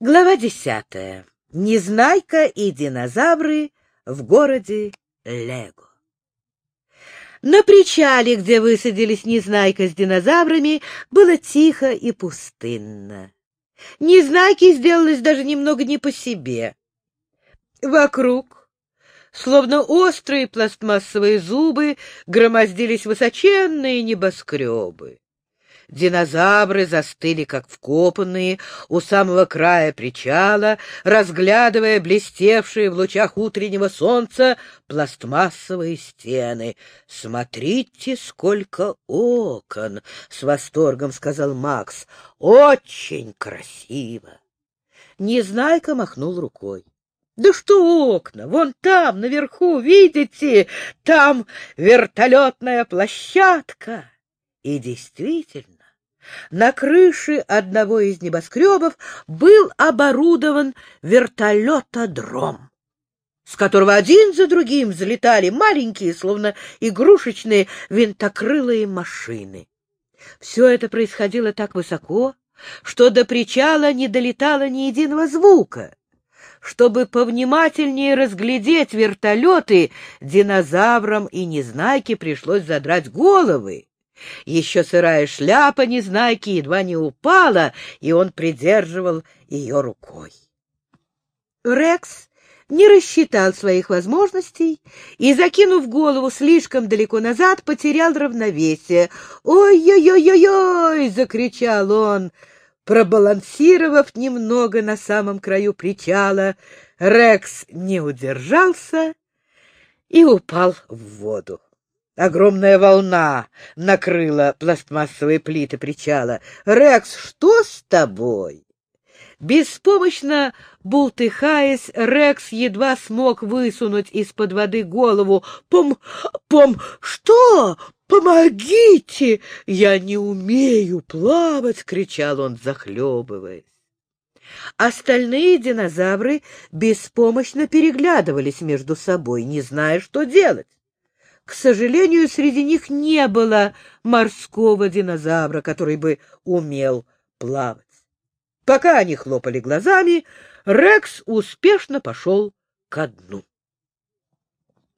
Глава десятая. Незнайка и динозавры в городе Лего. На причале, где высадились Незнайка с динозаврами, было тихо и пустынно. Незнайке сделалось даже немного не по себе. Вокруг, словно острые пластмассовые зубы, громоздились высоченные небоскребы. Динозавры застыли, как вкопанные, у самого края причала, разглядывая блестевшие в лучах утреннего солнца пластмассовые стены. «Смотрите, сколько окон!» — с восторгом сказал Макс. «Очень красиво!» Незнайка махнул рукой. Да что окна? Вон там, наверху, видите? Там вертолетная площадка. И действительно, на крыше одного из небоскребов был оборудован вертолетодром, с которого один за другим взлетали маленькие, словно игрушечные винтокрылые машины. Все это происходило так высоко, что до причала не долетало ни единого звука. Чтобы повнимательнее разглядеть вертолеты, динозаврам и незнайке пришлось задрать головы. Еще сырая шляпа Незнайки едва не упала, и он придерживал ее рукой. Рекс не рассчитал своих возможностей и, закинув голову слишком далеко назад, потерял равновесие. «Ой-ой-ой-ой-ой!» — закричал он, пробалансировав немного на самом краю причала. Рекс не удержался и упал в воду. Огромная волна накрыла пластмассовые плиты причала. «Рекс, что с тобой?» Беспомощно бултыхаясь, Рекс едва смог высунуть из-под воды голову. «Пом... пом... что? Помогите! Я не умею плавать!» — кричал он, захлебываясь. Остальные динозавры беспомощно переглядывались между собой, не зная, что делать. К сожалению, среди них не было морского динозавра, который бы умел плавать. Пока они хлопали глазами, Рекс успешно пошел ко дну.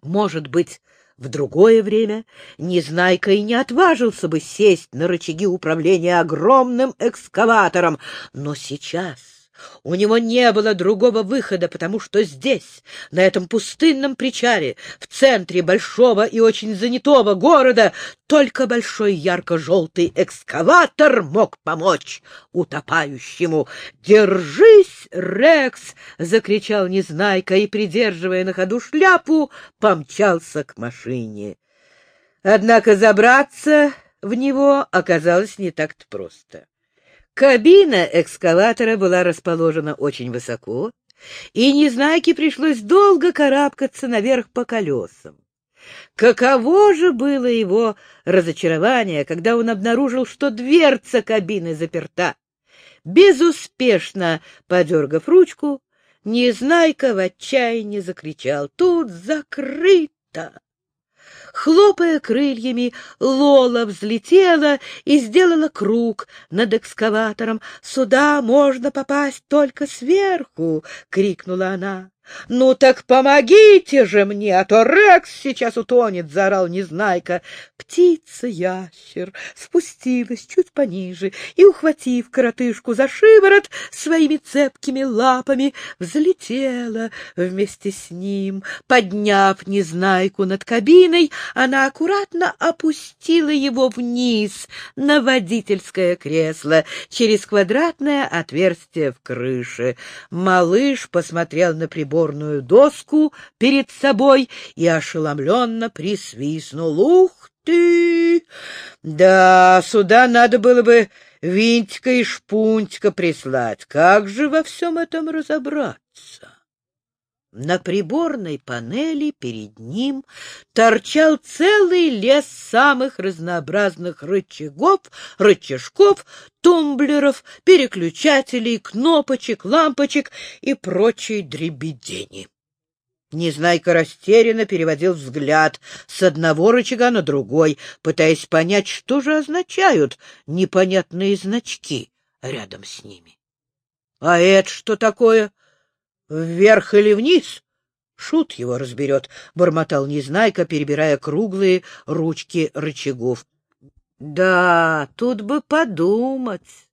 Может быть, в другое время Незнайка и не отважился бы сесть на рычаги управления огромным экскаватором, но сейчас у него не было другого выхода, потому что здесь, на этом пустынном причале, в центре большого и очень занятого города, только большой ярко-желтый экскаватор мог помочь утопающему. «Держись, Рекс!» — закричал Незнайка и, придерживая на ходу шляпу, помчался к машине. Однако забраться в него оказалось не так-то просто. Кабина экскаватора была расположена очень высоко, и Незнайке пришлось долго карабкаться наверх по колесам. Каково же было его разочарование, когда он обнаружил, что дверца кабины заперта. Безуспешно подергав ручку, Незнайка в отчаянии закричал «Тут закрыто!» Хлопая крыльями, Лола взлетела и сделала круг над экскаватором. «Сюда можно попасть только сверху!» — крикнула она. «Ну так помогите же мне, а то Рекс сейчас утонет!» — заорал Незнайка. Птица-ящер спустилась чуть пониже и, ухватив коротышку за шиворот, своими цепкими лапами взлетела вместе с ним. Подняв Незнайку над кабиной, она аккуратно опустила его вниз на водительское кресло через квадратное отверстие в крыше. Малыш посмотрел на прибор приборную доску перед собой и ошеломленно присвистнул. «Ух ты! Да, сюда надо было бы винтика и шпунтика прислать. Как же во всем этом разобраться?» На приборной панели перед ним торчал целый лес самых разнообразных рычагов, рычажков, тумблеров, переключателей, кнопочек, лампочек и прочей дребедени. Незнайка растерянно переводил взгляд с одного рычага на другой, пытаясь понять, что же означают непонятные значки рядом с ними. — А это что такое? Вверх или вниз? Шут его разберет, — бормотал Незнайка, перебирая круглые ручки рычагов. Да, тут бы подумать.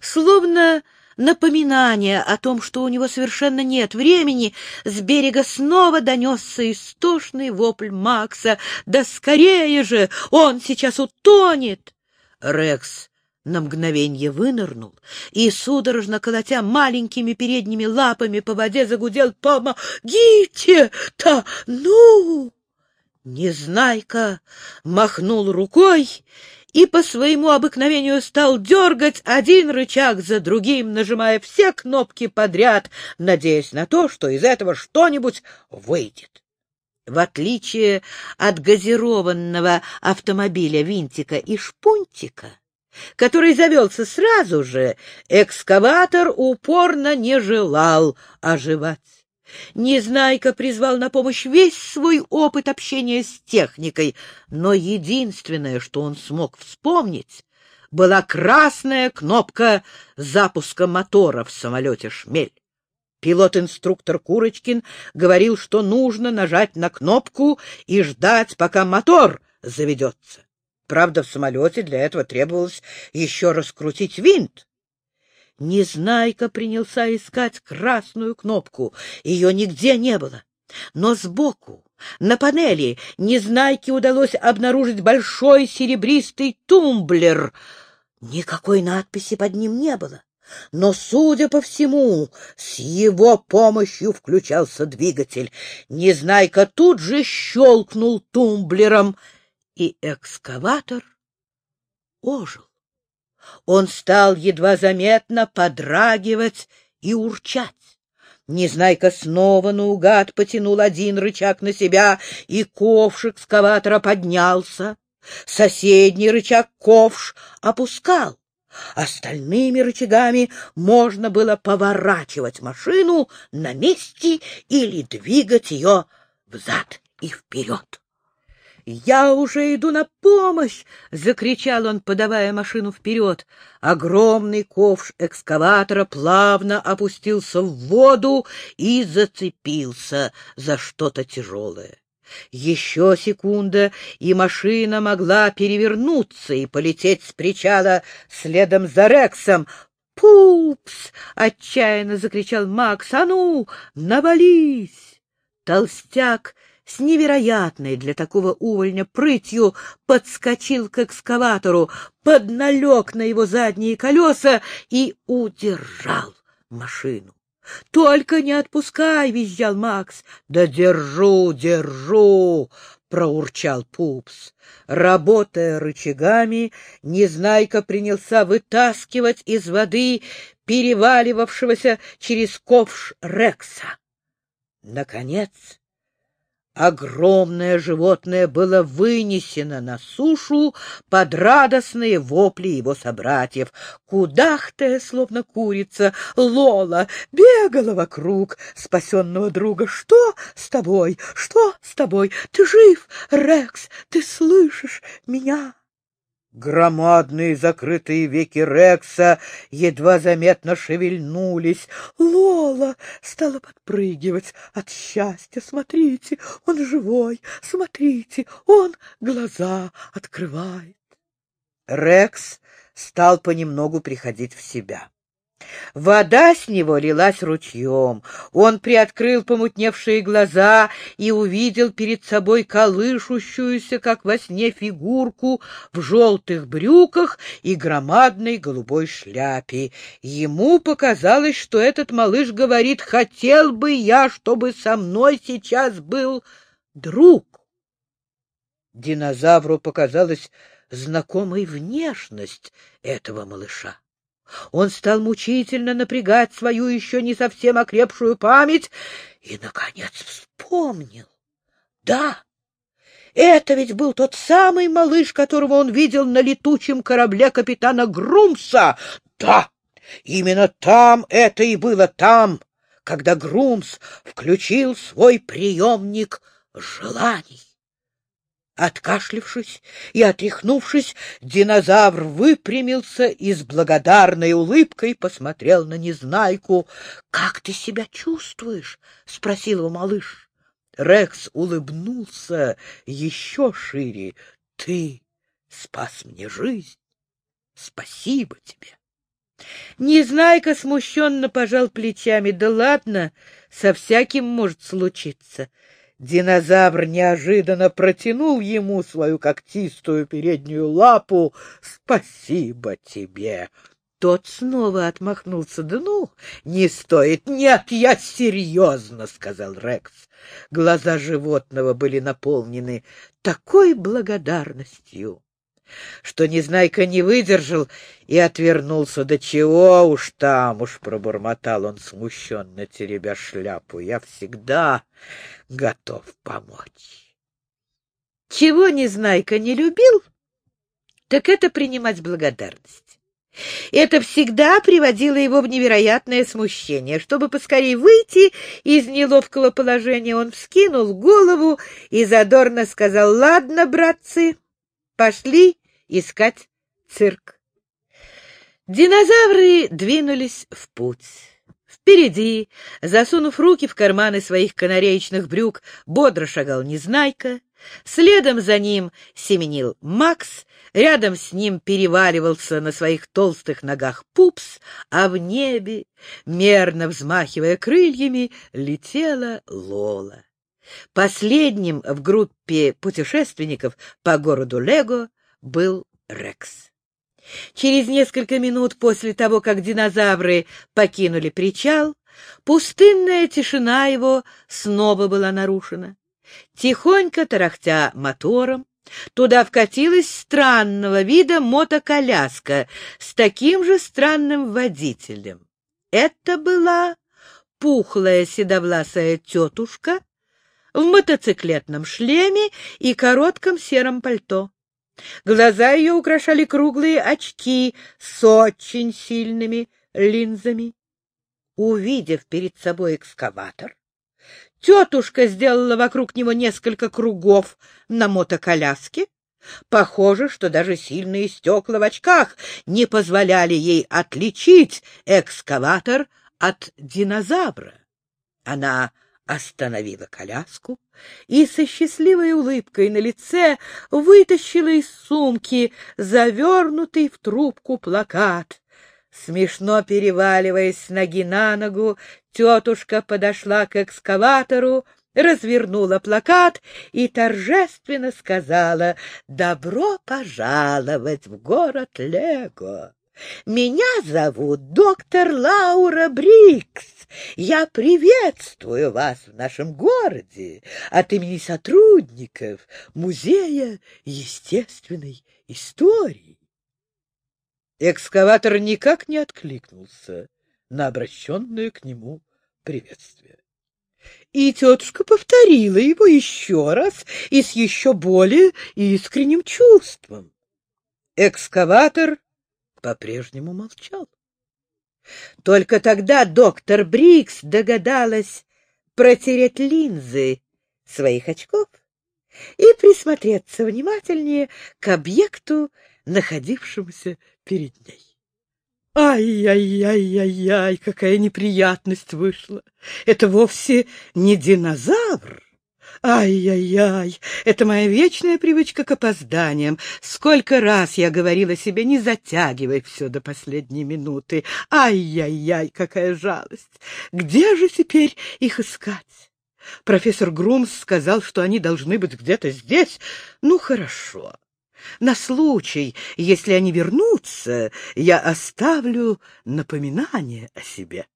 Словно напоминание о том, что у него совершенно нет времени, с берега снова донесся истошный вопль Макса. «Да скорее же! Он сейчас утонет!» Рекс на мгновенье вынырнул и, судорожно колотя маленькими передними лапами по воде, загудел «Помогите-то! Ну!» Незнайка махнул рукой и по своему обыкновению стал дергать один рычаг за другим, нажимая все кнопки подряд, надеясь на то, что из этого что-нибудь выйдет. В отличие от газированного автомобиля винтика и шпунтика, который завелся сразу же, экскаватор упорно не желал оживать. Незнайка призвал на помощь весь свой опыт общения с техникой, но единственное, что он смог вспомнить, была красная кнопка запуска мотора в самолете «Шмель». Пилот-инструктор Курочкин говорил, что нужно нажать на кнопку и ждать, пока мотор заведется. Правда, в самолете для этого требовалось еще раскрутить винт. Незнайка принялся искать красную кнопку. Ее нигде не было. Но сбоку, на панели, Незнайке удалось обнаружить большой серебристый тумблер. Никакой надписи под ним не было. Но, судя по всему, с его помощью включался двигатель. Незнайка тут же щелкнул тумблером, и экскаватор ожил. Он стал едва заметно подрагивать и урчать. Незнайка снова наугад потянул один рычаг на себя, и ковш экскаватора поднялся. Соседний рычаг ковш опускал. Остальными рычагами можно было поворачивать машину на месте или двигать ее взад и вперед. «Я уже иду на помощь!» — закричал он, подавая машину вперед. Огромный ковш экскаватора плавно опустился в воду и зацепился за что-то тяжелое. Еще секунда, и машина могла перевернуться и полететь с причала следом за Рексом. «Пупс!» — отчаянно закричал Макс. «А ну, навались!» Толстяк с невероятной для такого увольня прытью подскочил к экскаватору, подналег на его задние колеса и удержал машину. — Только не отпускай! — визжал Макс. — Да держу, держу! — проурчал Пупс. Работая рычагами, Незнайка принялся вытаскивать из воды переваливавшегося через ковш Рекса. Наконец Огромное животное было вынесено на сушу под радостные вопли его собратьев. Кудахтая, словно курица, Лола бегала вокруг спасенного друга. «Что с тобой? Что с тобой? Ты жив, Рекс? Ты слышишь меня?» Громадные закрытые веки Рекса едва заметно шевельнулись. Лола стала подпрыгивать от счастья. Смотрите, он живой, смотрите, он глаза открывает. Рекс стал понемногу приходить в себя. Вода с него лилась ручьем. Он приоткрыл помутневшие глаза и увидел перед собой колышущуюся, как во сне, фигурку в желтых брюках и громадной голубой шляпе. Ему показалось, что этот малыш говорит «Хотел бы я, чтобы со мной сейчас был друг». Динозавру показалась знакомой внешность этого малыша. Он стал мучительно напрягать свою еще не совсем окрепшую память и, наконец, вспомнил. Да, это ведь был тот самый малыш, которого он видел на летучем корабле капитана Грумса. Да, именно там это и было, там, когда Грумс включил свой приемник желаний. Откашлившись и отряхнувшись, динозавр выпрямился и с благодарной улыбкой посмотрел на Незнайку. — Как ты себя чувствуешь? — спросил его малыш. Рекс улыбнулся еще шире. — Ты спас мне жизнь. Спасибо тебе. Незнайка смущенно пожал плечами. Да ладно, со всяким может случиться. Динозавр неожиданно протянул ему свою когтистую переднюю лапу. «Спасибо тебе!» Тот снова отмахнулся. «Да ну, не стоит! Нет, я серьезно!» — сказал Рекс. Глаза животного были наполнены такой благодарностью что Незнайка не выдержал и отвернулся. Да чего уж там, уж пробормотал он смущенно, теребя шляпу. Я всегда готов помочь. Чего Незнайка не любил, так это принимать благодарность. Это всегда приводило его в невероятное смущение. Чтобы поскорее выйти из неловкого положения, он вскинул голову и задорно сказал, «Ладно, братцы, Пошли искать цирк. Динозавры двинулись в путь. Впереди, засунув руки в карманы своих канареечных брюк, бодро шагал Незнайка. Следом за ним семенил Макс, рядом с ним переваливался на своих толстых ногах Пупс, а в небе, мерно взмахивая крыльями, летела Лола. Последним в группе путешественников по городу Лего был Рекс. Через несколько минут после того, как динозавры покинули причал, пустынная тишина его снова была нарушена. Тихонько тарахтя мотором, туда вкатилась странного вида мотоколяска с таким же странным водителем. Это была пухлая седовласая тетушка в мотоциклетном шлеме и коротком сером пальто. Глаза ее украшали круглые очки с очень сильными линзами. Увидев перед собой экскаватор, тетушка сделала вокруг него несколько кругов на мотоколяске. Похоже, что даже сильные стекла в очках не позволяли ей отличить экскаватор от динозавра. Она остановила коляску и со счастливой улыбкой на лице вытащила из сумки завернутый в трубку плакат. Смешно переваливаясь с ноги на ногу, тетушка подошла к экскаватору, развернула плакат и торжественно сказала «Добро пожаловать в город Лего!» Меня зовут доктор Лаура Брикс. Я приветствую вас в нашем городе от имени сотрудников Музея естественной истории. Экскаватор никак не откликнулся на обращенное к нему приветствие. И тетушка повторила его еще раз и с еще более искренним чувством. Экскаватор по-прежнему молчал. Только тогда доктор Брикс догадалась протереть линзы своих очков и присмотреться внимательнее к объекту, находившемуся перед ней. Ай-яй-яй-яй-яй, какая неприятность вышла! Это вовсе не динозавр, Ай-яй-яй, это моя вечная привычка к опозданиям. Сколько раз я говорила себе, не затягивай все до последней минуты. Ай-яй-яй, какая жалость! Где же теперь их искать? Профессор Грумс сказал, что они должны быть где-то здесь. Ну, хорошо. На случай, если они вернутся, я оставлю напоминание о себе.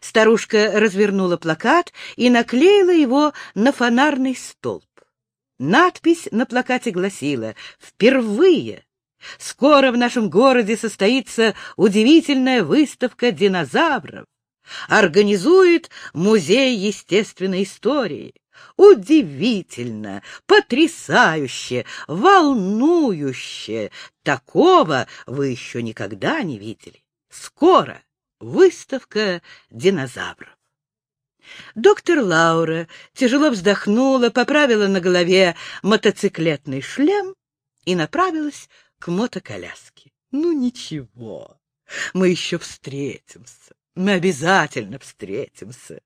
Старушка развернула плакат и наклеила его на фонарный столб. Надпись на плакате гласила «Впервые! Скоро в нашем городе состоится удивительная выставка динозавров. Организует Музей естественной истории. Удивительно, потрясающе, волнующе. Такого вы еще никогда не видели. Скоро!» Выставка динозавров. Доктор Лаура тяжело вздохнула, поправила на голове мотоциклетный шлем и направилась к мотоколяске. Ну ничего, мы еще встретимся, мы обязательно встретимся.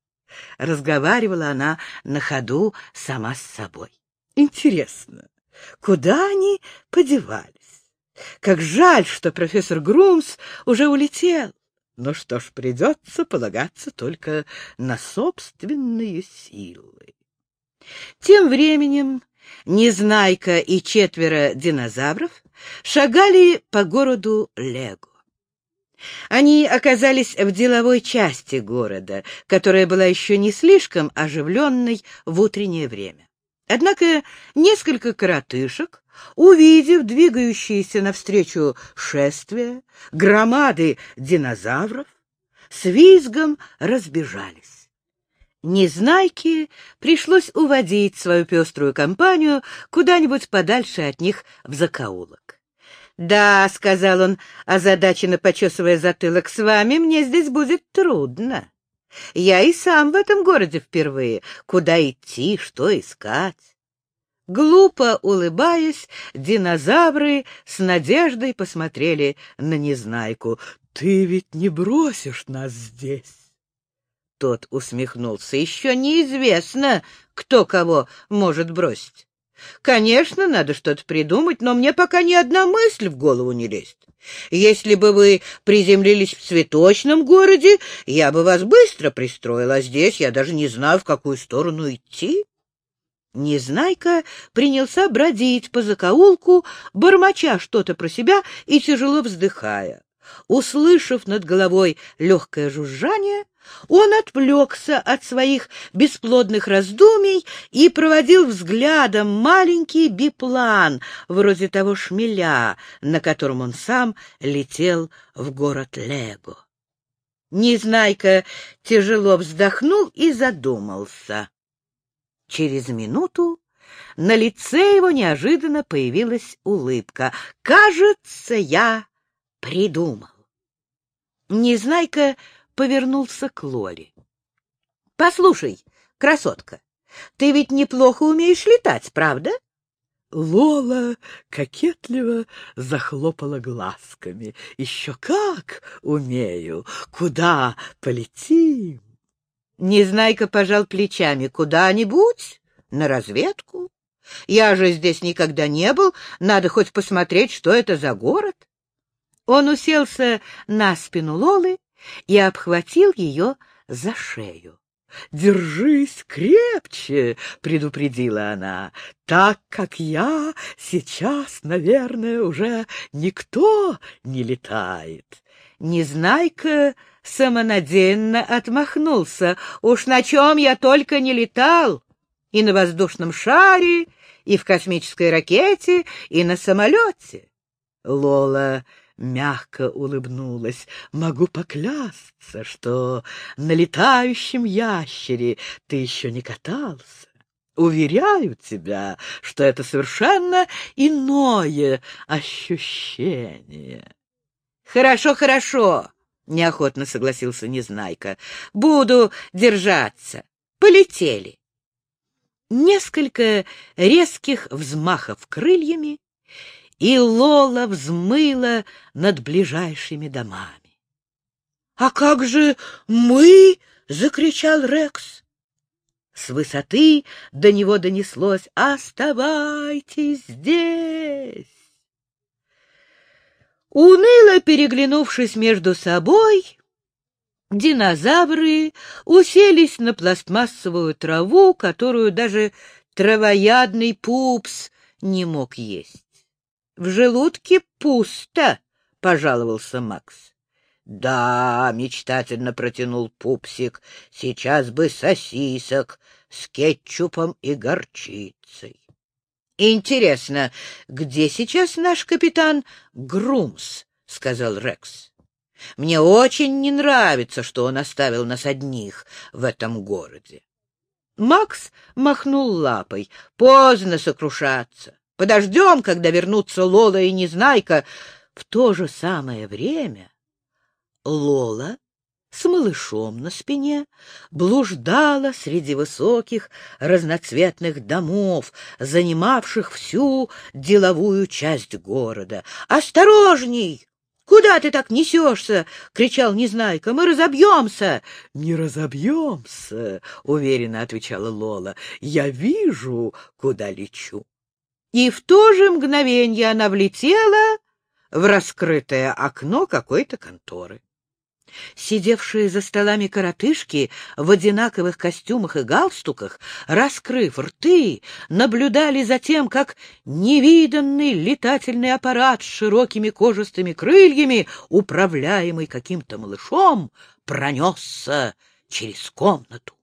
Разговаривала она на ходу сама с собой. Интересно, куда они подевались? Как жаль, что профессор Грумс уже улетел. Ну что ж, придется полагаться только на собственные силы. Тем временем Незнайка и четверо динозавров шагали по городу Лего. Они оказались в деловой части города, которая была еще не слишком оживленной в утреннее время. Однако несколько коротышек увидев двигающиеся навстречу шествия, громады динозавров, с визгом разбежались. Незнайке пришлось уводить свою пеструю компанию куда-нибудь подальше от них в закоулок. «Да», — сказал он, озадаченно почесывая затылок, — «с вами мне здесь будет трудно. Я и сам в этом городе впервые. Куда идти, что искать?» Глупо улыбаясь, динозавры с надеждой посмотрели на Незнайку. «Ты ведь не бросишь нас здесь?» Тот усмехнулся. «Еще неизвестно, кто кого может бросить. Конечно, надо что-то придумать, но мне пока ни одна мысль в голову не лезет. Если бы вы приземлились в цветочном городе, я бы вас быстро пристроила, а здесь я даже не знаю, в какую сторону идти». Незнайка принялся бродить по закоулку, бормоча что-то про себя и тяжело вздыхая. Услышав над головой легкое жужжание, он отвлекся от своих бесплодных раздумий и проводил взглядом маленький биплан, вроде того шмеля, на котором он сам летел в город Лего. Незнайка тяжело вздохнул и задумался. Через минуту на лице его неожиданно появилась улыбка. «Кажется, я придумал». Незнайка повернулся к Лоле. «Послушай, красотка, ты ведь неплохо умеешь летать, правда?» Лола кокетливо захлопала глазками. «Еще как умею! Куда полетим?» Незнайка пожал плечами. Куда-нибудь? На разведку? Я же здесь никогда не был. Надо хоть посмотреть, что это за город. Он уселся на спину Лолы и обхватил ее за шею. «Держись крепче!» — предупредила она. «Так как я, сейчас, наверное, уже никто не летает». Незнайка самонадеянно отмахнулся. Уж на чем я только не летал, и на воздушном шаре, и в космической ракете, и на самолете. Лола мягко улыбнулась. Могу поклясться, что на летающем ящере ты еще не катался. Уверяю тебя, что это совершенно иное ощущение. Хорошо, хорошо. — неохотно согласился Незнайка. — Буду держаться. Полетели. Несколько резких взмахов крыльями, и Лола взмыла над ближайшими домами. — А как же мы? — закричал Рекс. С высоты до него донеслось «Оставайтесь здесь!» Уныло переглянувшись между собой, динозавры уселись на пластмассовую траву, которую даже травоядный пупс не мог есть. — В желудке пусто, — пожаловался Макс. — Да, — мечтательно протянул пупсик, — сейчас бы сосисок с кетчупом и горчицей. Интересно, где сейчас наш капитан Грумс? сказал Рекс. Мне очень не нравится, что он оставил нас одних в этом городе. Макс махнул лапой. Поздно сокрушаться. Подождем, когда вернутся Лола и Незнайка. В то же самое время Лола с малышом на спине блуждала среди высоких разноцветных домов, занимавших всю деловую часть города. «Осторожней! Куда ты так несешься?» — кричал Незнайка. «Мы разобьемся!» «Не разобьемся!» — уверенно отвечала Лола. «Я вижу, куда лечу». И в то же мгновение она влетела в раскрытое окно какой-то конторы. Сидевшие за столами коротышки в одинаковых костюмах и галстуках, раскрыв рты, наблюдали за тем, как невиданный летательный аппарат с широкими кожистыми крыльями, управляемый каким-то малышом, пронесся через комнату.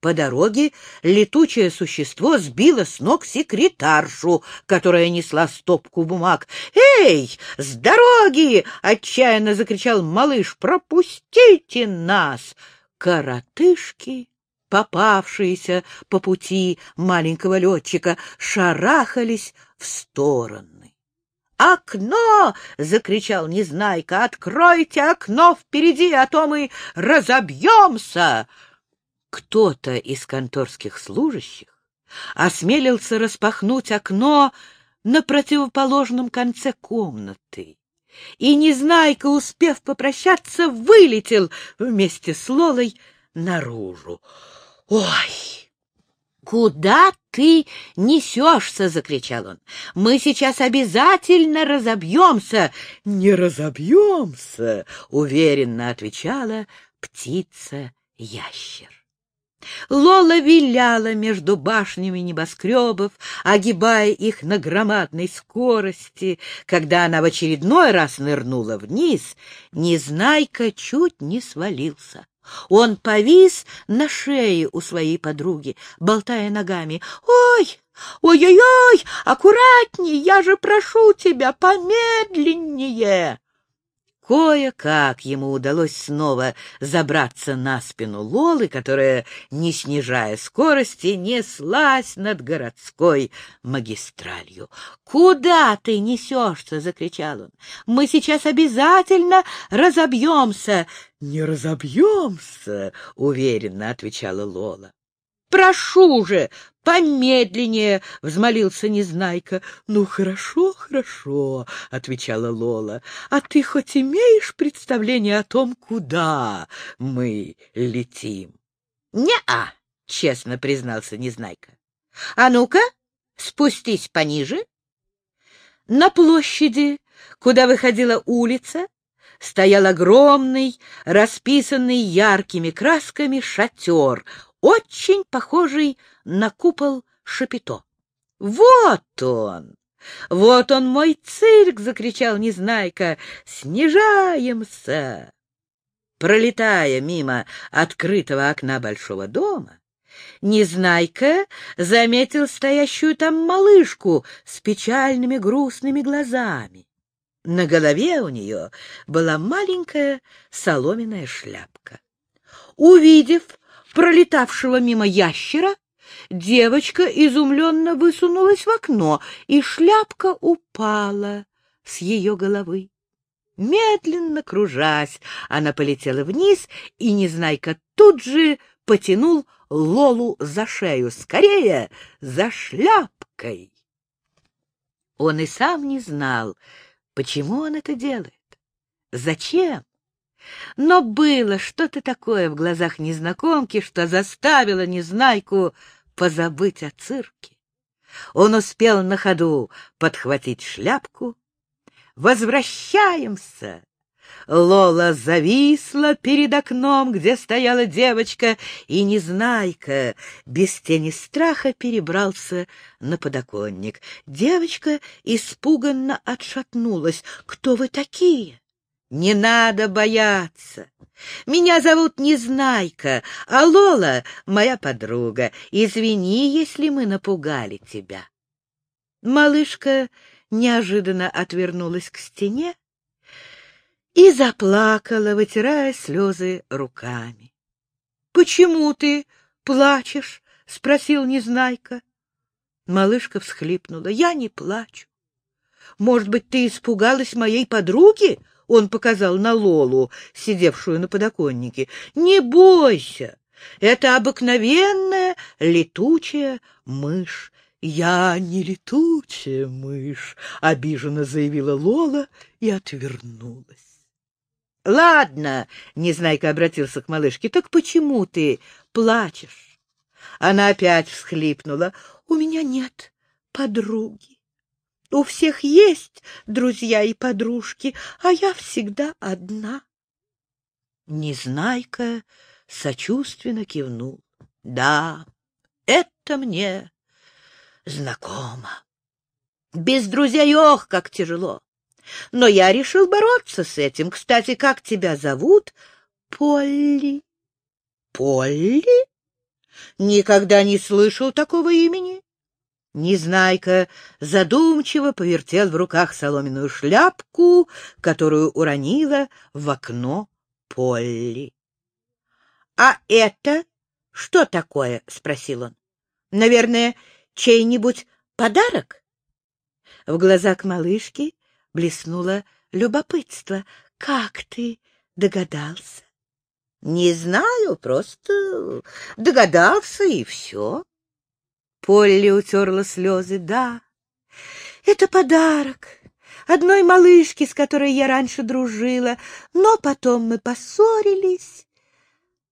По дороге летучее существо сбило с ног секретаршу, которая несла стопку бумаг. «Эй, с дороги!» — отчаянно закричал малыш. «Пропустите нас!» Коротышки, попавшиеся по пути маленького летчика, шарахались в стороны. «Окно!» — закричал Незнайка. «Откройте окно впереди, а то мы разобьемся!» Кто-то из конторских служащих осмелился распахнуть окно на противоположном конце комнаты. И Незнайка, успев попрощаться, вылетел вместе с Лолой наружу. «Ой, куда ты несешься?» — закричал он. «Мы сейчас обязательно разобьемся!» «Не разобьемся!» — уверенно отвечала птица-ящер. Лола виляла между башнями небоскребов, огибая их на громадной скорости. Когда она в очередной раз нырнула вниз, Незнайка чуть не свалился. Он повис на шее у своей подруги, болтая ногами. «Ой, ой-ой-ой, аккуратней, я же прошу тебя, помедленнее!» Кое-как ему удалось снова забраться на спину Лолы, которая, не снижая скорости, неслась над городской магистралью. «Куда ты несешься?» — закричал он. «Мы сейчас обязательно разобьемся!» «Не разобьемся!» — уверенно отвечала Лола. Прошу же, помедленнее, — взмолился Незнайка. — Ну, хорошо, хорошо, — отвечала Лола. — А ты хоть имеешь представление о том, куда мы летим? — Не-а, — честно признался Незнайка. — А ну-ка, спустись пониже. На площади, куда выходила улица, стоял огромный, расписанный яркими красками шатер, очень похожий на купол Шапито. «Вот он! Вот он мой цирк!» — закричал Незнайка. «Снижаемся!» Пролетая мимо открытого окна большого дома, Незнайка заметил стоящую там малышку с печальными грустными глазами. На голове у нее была маленькая соломенная шляпка. Увидев пролетавшего мимо ящера, девочка изумленно высунулась в окно, и шляпка упала с ее головы. Медленно кружась, она полетела вниз, и Незнайка тут же потянул Лолу за шею. Скорее, за шляпкой! Он и сам не знал, почему он это делает. Зачем? Но было что-то такое в глазах незнакомки, что заставило Незнайку позабыть о цирке. Он успел на ходу подхватить шляпку. «Возвращаемся!» Лола зависла перед окном, где стояла девочка, и Незнайка без тени страха перебрался на подоконник. Девочка испуганно отшатнулась. «Кто вы такие?» Не надо бояться. Меня зовут Незнайка, а Лола — моя подруга. Извини, если мы напугали тебя. Малышка неожиданно отвернулась к стене и заплакала, вытирая слезы руками. — Почему ты плачешь? — спросил Незнайка. Малышка всхлипнула. — Я не плачу. Может быть, ты испугалась моей подруги? Он показал на Лолу, сидевшую на подоконнике. «Не бойся, это обыкновенная летучая мышь. «Я не летучая мышь», — обиженно заявила Лола и отвернулась. «Ладно», — Незнайка обратился к малышке, — «так почему ты плачешь?» Она опять всхлипнула. «У меня нет подруги. У всех есть друзья и подружки, а я всегда одна». Незнайка сочувственно кивнул. «Да, это мне знакомо. Без друзей, ох, как тяжело. Но я решил бороться с этим. Кстати, как тебя зовут? Полли. Полли? Никогда не слышал такого имени. Незнайка задумчиво повертел в руках соломенную шляпку, которую уронила в окно Полли. — А это что такое? — спросил он. — Наверное, чей-нибудь подарок? В глазах малышки блеснуло любопытство. Как ты догадался? Не знаю, просто догадался, и все. Полли утерла слезы. Да, это подарок одной малышке, с которой я раньше дружила, но потом мы поссорились,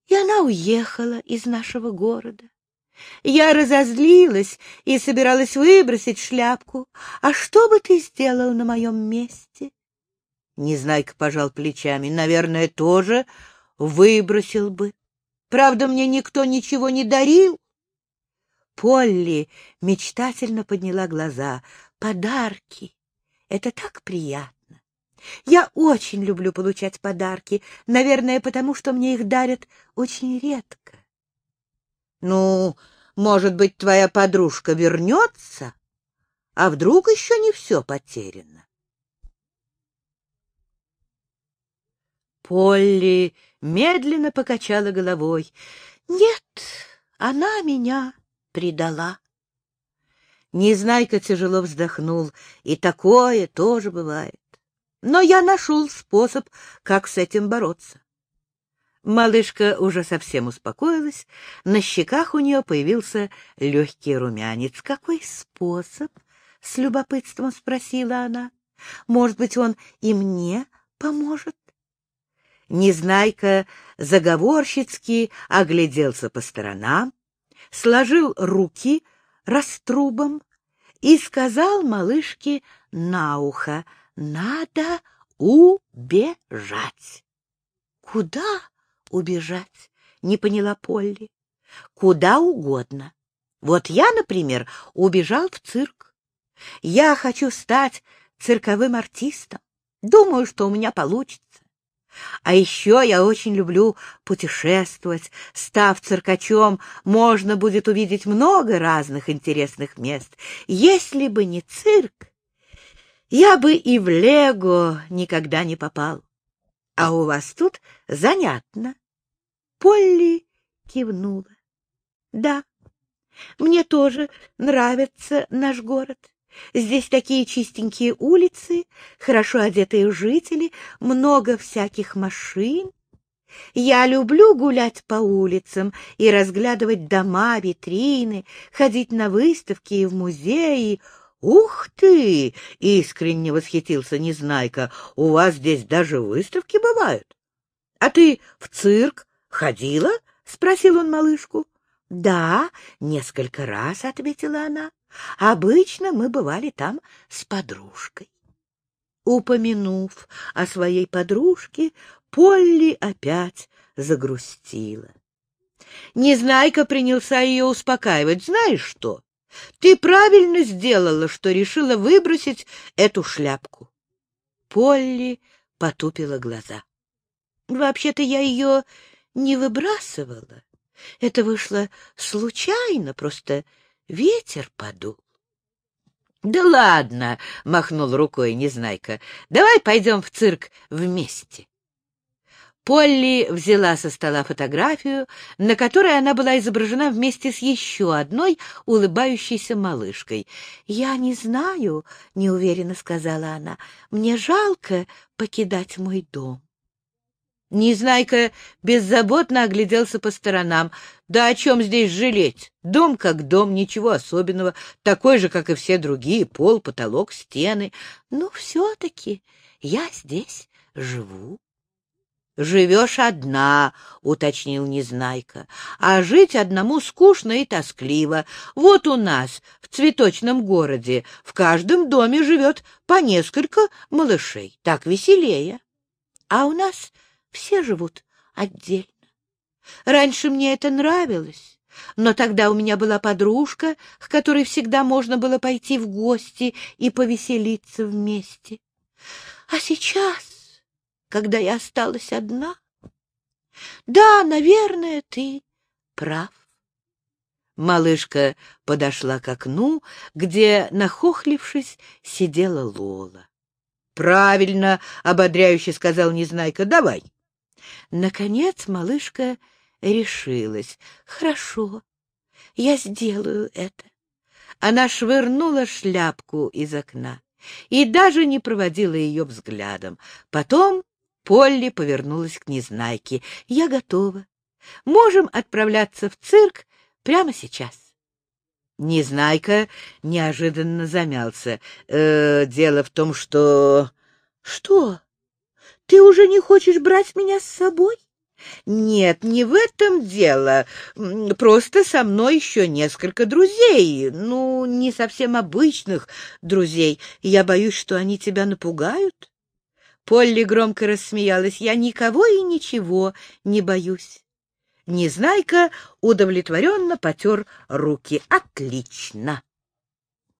и она уехала из нашего города. Я разозлилась и собиралась выбросить шляпку. А что бы ты сделал на моем месте? Незнайка пожал плечами. Наверное, тоже выбросил бы. Правда, мне никто ничего не дарил. Полли мечтательно подняла глаза. Подарки — это так приятно. Я очень люблю получать подарки, наверное, потому что мне их дарят очень редко. Ну, может быть, твоя подружка вернется? А вдруг еще не все потеряно? Полли медленно покачала головой. Нет, она меня предала. Незнайка тяжело вздохнул, и такое тоже бывает. Но я нашел способ, как с этим бороться. Малышка уже совсем успокоилась, на щеках у нее появился легкий румянец. «Какой способ?» — с любопытством спросила она. «Может быть, он и мне поможет?» Незнайка заговорщицки огляделся по сторонам, сложил руки раструбом и сказал малышке на ухо «Надо убежать». «Куда?» убежать? Не поняла Полли. Куда угодно. Вот я, например, убежал в цирк. Я хочу стать цирковым артистом. Думаю, что у меня получится. А еще я очень люблю путешествовать. Став циркачом, можно будет увидеть много разных интересных мест. Если бы не цирк, я бы и в Лего никогда не попал. А у вас тут занятно. Полли кивнула. Да, мне тоже нравится наш город. Здесь такие чистенькие улицы, хорошо одетые жители, много всяких машин. Я люблю гулять по улицам и разглядывать дома, витрины, ходить на выставки и в музеи. «Ух ты!» — искренне восхитился Незнайка. «У вас здесь даже выставки бывают? А ты в цирк ходила?» — спросил он малышку. «Да, несколько раз», — ответила она. «Обычно мы бывали там с подружкой». Упомянув о своей подружке, Полли опять загрустила. Незнайка принялся ее успокаивать. «Знаешь что? Ты правильно сделала, что решила выбросить эту шляпку. Полли потупила глаза. Вообще-то я ее не выбрасывала. Это вышло случайно, просто ветер подул. — Да ладно, — махнул рукой Незнайка, — давай пойдем в цирк вместе. Полли взяла со стола фотографию, на которой она была изображена вместе с еще одной улыбающейся малышкой. «Я не знаю», — неуверенно сказала она, — «мне жалко покидать мой дом». Незнайка беззаботно огляделся по сторонам. Да о чем здесь жалеть? Дом как дом, ничего особенного, такой же, как и все другие, пол, потолок, стены. Ну, все-таки я здесь живу. «Живешь одна», — уточнил Незнайка, — «а жить одному скучно и тоскливо. Вот у нас, в цветочном городе, в каждом доме живет по несколько малышей. Так веселее. А у нас все живут отдельно. Раньше мне это нравилось, но тогда у меня была подружка, к которой всегда можно было пойти в гости и повеселиться вместе. А сейчас, когда я осталась одна... Да, наверное, ты прав. Малышка подошла к окну, где, нахохлившись, сидела Лола. — Правильно, — ободряюще сказал Незнайка, — давай. Наконец малышка решилась. «Хорошо, я сделаю это». Она швырнула шляпку из окна и даже не проводила ее взглядом. Потом Полли повернулась к Незнайке. «Я готова. Можем отправляться в цирк прямо сейчас». Незнайка неожиданно замялся. «Э, «Дело в том, что...» «Что?» Ты уже не хочешь брать меня с собой? Нет, не в этом дело. Просто со мной еще несколько друзей. Ну, не совсем обычных друзей. Я боюсь, что они тебя напугают. Полли громко рассмеялась. Я никого и ничего не боюсь. Незнайка удовлетворенно потер руки. Отлично.